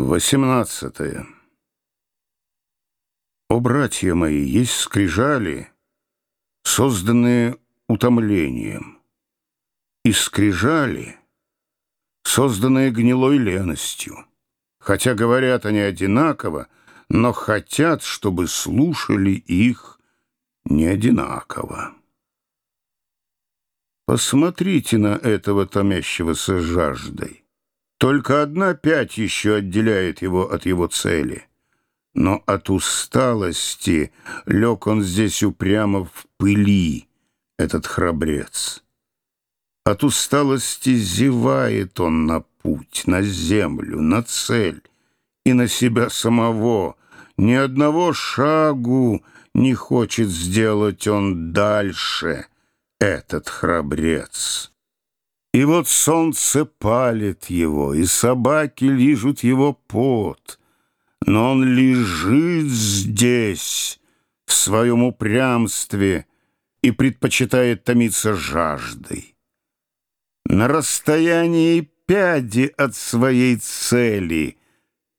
Восемнадцатое. О, братья мои, есть скрижали, созданные утомлением, и скрижали, созданные гнилой леностью. Хотя говорят они одинаково, но хотят, чтобы слушали их не одинаково. Посмотрите на этого томящегося жаждой. Только одна пять еще отделяет его от его цели. Но от усталости лег он здесь упрямо в пыли, этот храбрец. От усталости зевает он на путь, на землю, на цель и на себя самого. Ни одного шагу не хочет сделать он дальше, этот храбрец. И вот солнце палит его, и собаки лижут его пот. Но он лежит здесь, в своем упрямстве, и предпочитает томиться жаждой. На расстоянии пяди от своей цели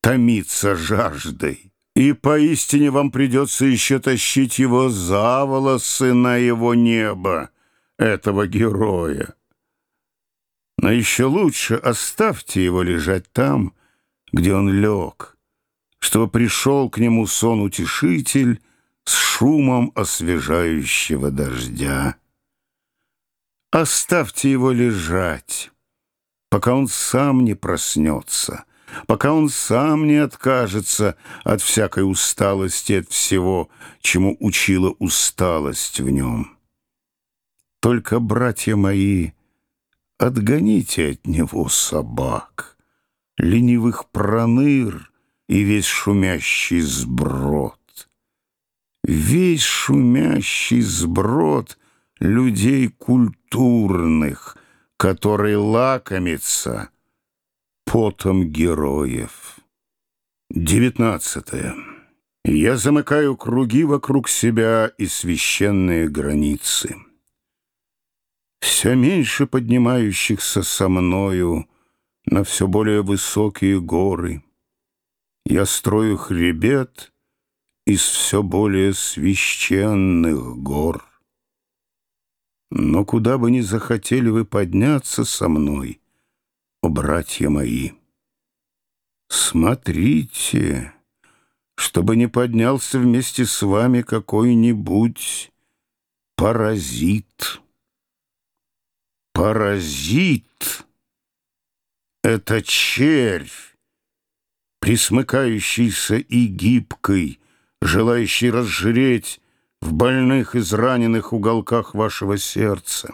томиться жаждой. И поистине вам придется еще тащить его за волосы на его небо, этого героя. Но еще лучше оставьте его лежать там, где он лег, чтобы пришел к нему сон-утешитель с шумом освежающего дождя. Оставьте его лежать, пока он сам не проснется, пока он сам не откажется от всякой усталости, от всего, чему учила усталость в нем. Только, братья мои, — Отгоните от него собак, ленивых проныр и весь шумящий сброд. Весь шумящий сброд людей культурных, который лакомится потом героев. Девятнадцатое. Я замыкаю круги вокруг себя и священные границы все меньше поднимающихся со мною на все более высокие горы. Я строю хребет из все более священных гор. Но куда бы ни захотели вы подняться со мной, о братья мои, смотрите, чтобы не поднялся вместе с вами какой-нибудь паразит». Паразит — это червь, присмыкающийся и гибкой, желающий разжиреть в больных израненных уголках вашего сердца.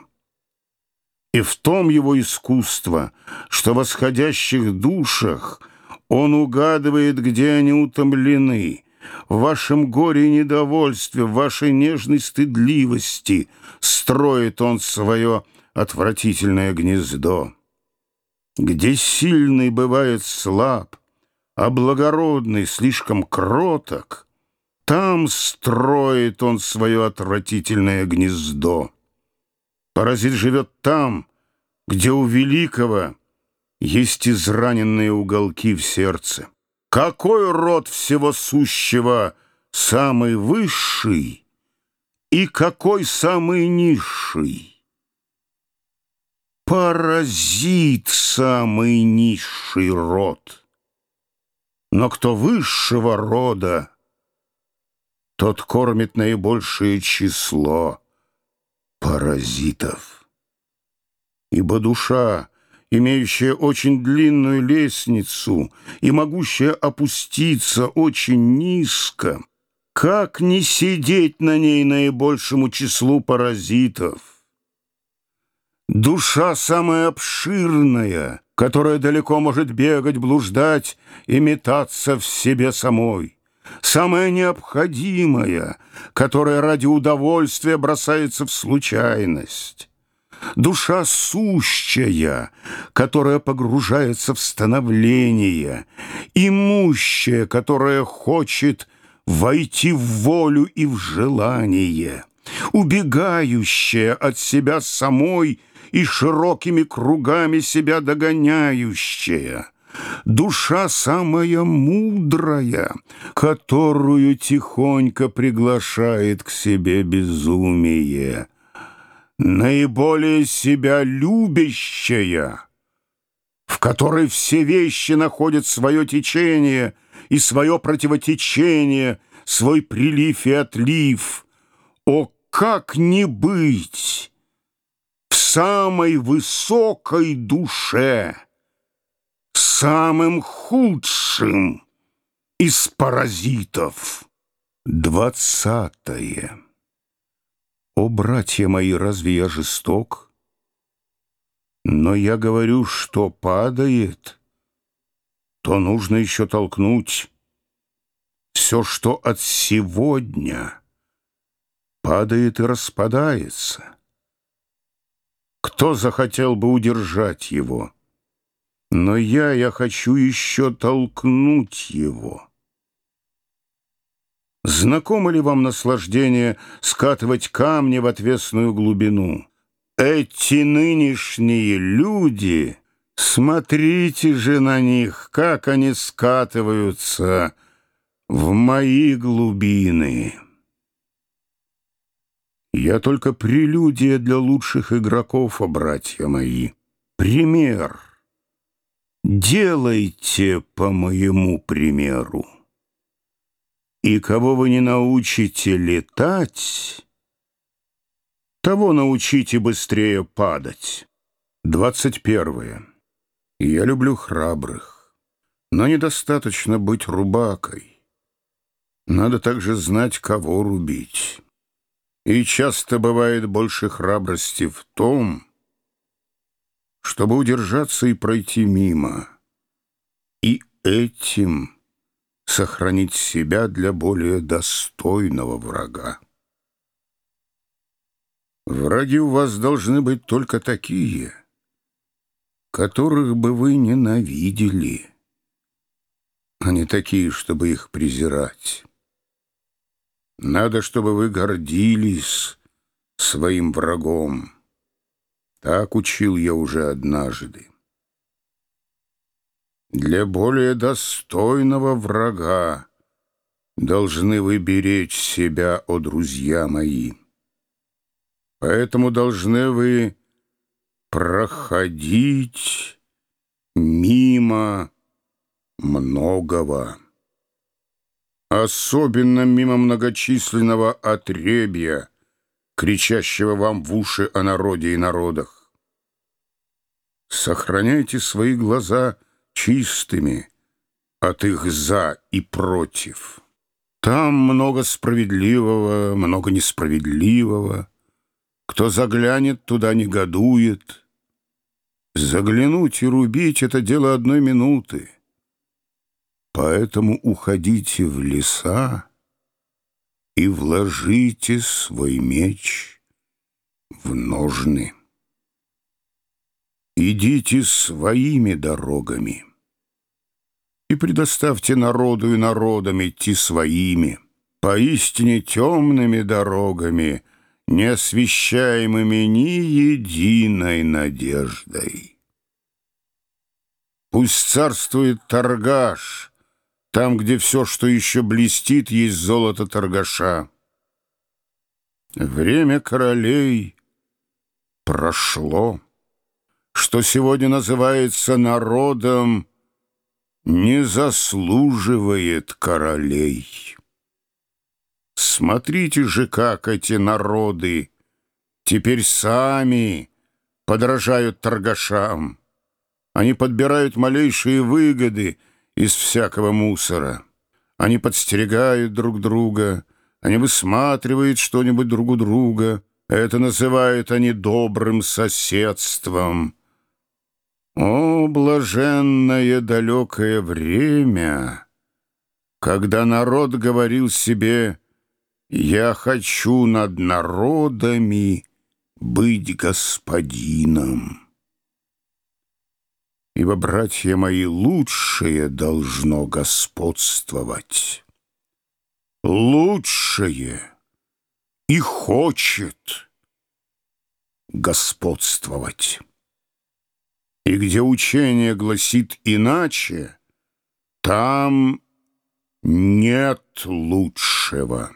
И в том его искусство, что в восходящих душах он угадывает, где они утомлены, в вашем горе и недовольстве, в вашей нежной стыдливости строит он свое отвратительное гнездо, где сильный бывает слаб, а благородный слишком кроток, там строит он свое отвратительное гнездо. Паразит живет там, где у великого есть израненные уголки в сердце. Какой род всего сущего самый высший и какой самый низший? Паразит самый низший род. Но кто высшего рода, тот кормит наибольшее число паразитов. Ибо душа, имеющая очень длинную лестницу и могущая опуститься очень низко, как не сидеть на ней наибольшему числу паразитов? Душа самая обширная, которая далеко может бегать, блуждать и метаться в себе самой. Самая необходимая, которая ради удовольствия бросается в случайность. Душа сущая, которая погружается в становление, имущая, которая хочет войти в волю и в желание, убегающая от себя самой – и широкими кругами себя догоняющая, душа самая мудрая, которую тихонько приглашает к себе безумие, наиболее себя любящая, в которой все вещи находят свое течение и свое противотечение, свой прилив и отлив. О, как не быть в самой высокой душе, самым худшим из паразитов? Двадцатое. О, братья мои, разве я жесток? Но я говорю, что падает, то нужно еще толкнуть. Все, что от сегодня падает и распадается. Кто захотел бы удержать его? Но я, я хочу еще толкнуть его. Знакомо ли вам наслаждение скатывать камни в отвесную глубину? Эти нынешние люди, смотрите же на них, как они скатываются в мои глубины». Я только прелюдия для лучших игроков, а братья мои. Пример. Делайте по моему примеру. И кого вы не научите летать, того научите быстрее падать. Двадцать первое. Я люблю храбрых, но недостаточно быть рубакой. Надо также знать, кого рубить. И часто бывает больше храбрости в том, чтобы удержаться и пройти мимо, и этим сохранить себя для более достойного врага. Враги у вас должны быть только такие, которых бы вы ненавидели, а не такие, чтобы их презирать. Надо, чтобы вы гордились своим врагом. Так учил я уже однажды. Для более достойного врага должны вы беречь себя, о друзья мои. Поэтому должны вы проходить мимо многого особенно мимо многочисленного отребья, кричащего вам в уши о народе и народах. Сохраняйте свои глаза чистыми от их «за» и «против». Там много справедливого, много несправедливого. Кто заглянет, туда негодует. Заглянуть и рубить — это дело одной минуты. Поэтому уходите в леса и вложите свой меч в ножны. Идите своими дорогами и предоставьте народу и народам идти своими, поистине темными дорогами, не освещаемыми ни единой надеждой. Пусть царствует торгаш — там, где все, что еще блестит, есть золото торгаша. Время королей прошло. Что сегодня называется народом, не заслуживает королей. Смотрите же, как эти народы теперь сами подражают торгашам. Они подбирают малейшие выгоды — из всякого мусора. Они подстерегают друг друга, они высматривают что-нибудь друг у друга. Это называют они добрым соседством. О, блаженное далекое время, когда народ говорил себе «Я хочу над народами быть господином». Ибо, братья мои, лучшее должно господствовать. Лучшее и хочет господствовать. И где учение гласит иначе, там нет лучшего.